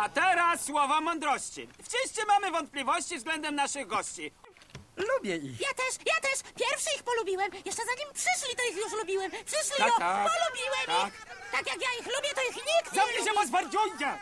A teraz słowa mądrości. Wszyscy mamy wątpliwości względem naszych gości. Lubię ich. Ja też, ja też! Pierwszy ich polubiłem! Jeszcze zanim przyszli, to ich już lubiłem! Przyszli, Tak, jo! tak. Polubiłem Tak. ich! Tak jak ja ich lubię, to ich nikt nie Zamknij lubi! się, masz wardziądzia!